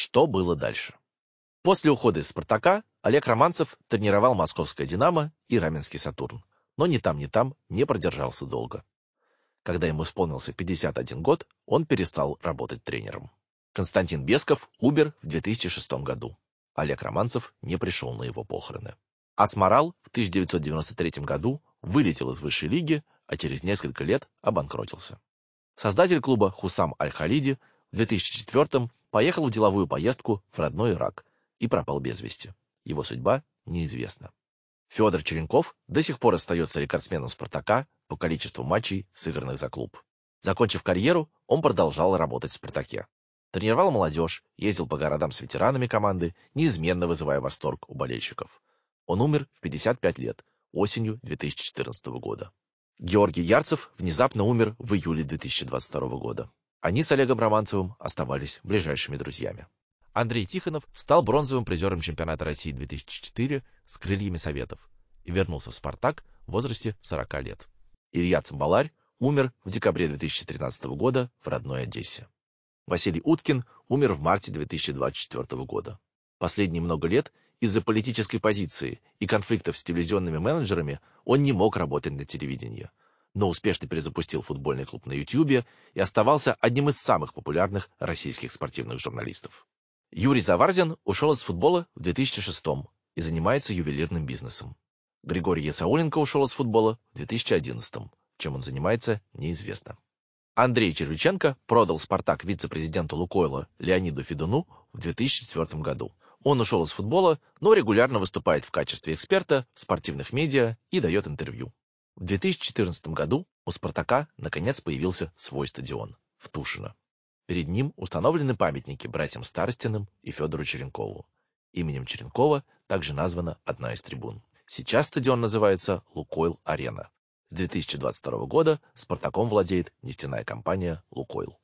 Что было дальше? После ухода из «Спартака» Олег Романцев тренировал московское «Динамо» и Раменский «Сатурн», но ни там, ни там не продержался долго. Когда ему исполнился 51 год, он перестал работать тренером. Константин Бесков умер в 2006 году. Олег Романцев не пришел на его похороны. Асмарал в 1993 году вылетел из высшей лиги, а через несколько лет обанкротился. Создатель клуба Хусам Аль-Халиди в 2004 поехал в деловую поездку в родной Ирак и пропал без вести. Его судьба неизвестна. Федор Черенков до сих пор остается рекордсменом «Спартака» по количеству матчей, сыгранных за клуб. Закончив карьеру, он продолжал работать в «Спартаке». Тренировал молодежь, ездил по городам с ветеранами команды, неизменно вызывая восторг у болельщиков. Он умер в 55 лет, осенью 2014 года. Георгий Ярцев внезапно умер в июле 2022 года. Они с Олегом Романцевым оставались ближайшими друзьями. Андрей Тихонов стал бронзовым призером чемпионата России 2004 с крыльями Советов и вернулся в «Спартак» в возрасте 40 лет. Илья Цимбаларь умер в декабре 2013 года в родной Одессе. Василий Уткин умер в марте 2024 года. Последние много лет из-за политической позиции и конфликтов с телевизионными менеджерами он не мог работать на телевидении, но успешно перезапустил футбольный клуб на YouTube и оставался одним из самых популярных российских спортивных журналистов. Юрий Заварзин ушел из футбола в 2006 и занимается ювелирным бизнесом. Григорий Ясауленко ушел из футбола в 2011 чем он занимается, неизвестно. Андрей Червиченко продал «Спартак» вице-президенту «Лукойла» Леониду Федуну в 2004 году. Он ушел из футбола, но регулярно выступает в качестве эксперта в спортивных медиа и дает интервью. В 2014 году у «Спартака» наконец появился свой стадион в Тушино. Перед ним установлены памятники братьям Старостиным и Федору Черенкову. Именем Черенкова также названа одна из трибун. Сейчас стадион называется «Лукойл-Арена». С 2022 года «Спартаком» владеет нефтяная компания «Лукойл».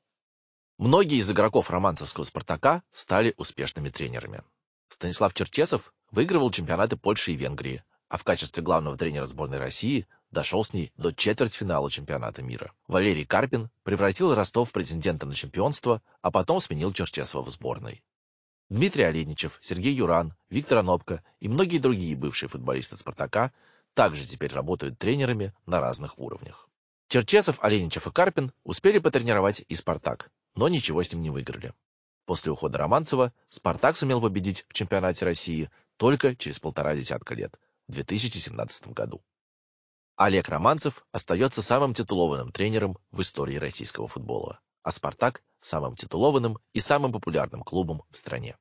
Многие из игроков романцевского «Спартака» стали успешными тренерами. Станислав Черчесов выигрывал чемпионаты Польши и Венгрии, а в качестве главного тренера сборной России дошел с ней до четвертьфинала чемпионата мира. Валерий Карпин превратил Ростов в претендента на чемпионство, а потом сменил Черчесова в сборной. Дмитрий Оленичев, Сергей Юран, Виктор Анопко и многие другие бывшие футболисты «Спартака» также теперь работают тренерами на разных уровнях. Черчесов, Оленичев и Карпин успели потренировать и «Спартак», но ничего с ним не выиграли. После ухода Романцева «Спартак» сумел победить в чемпионате России только через полтора десятка лет, в 2017 году. Олег Романцев остается самым титулованным тренером в истории российского футбола, а «Спартак» — самым титулованным и самым популярным клубом в стране.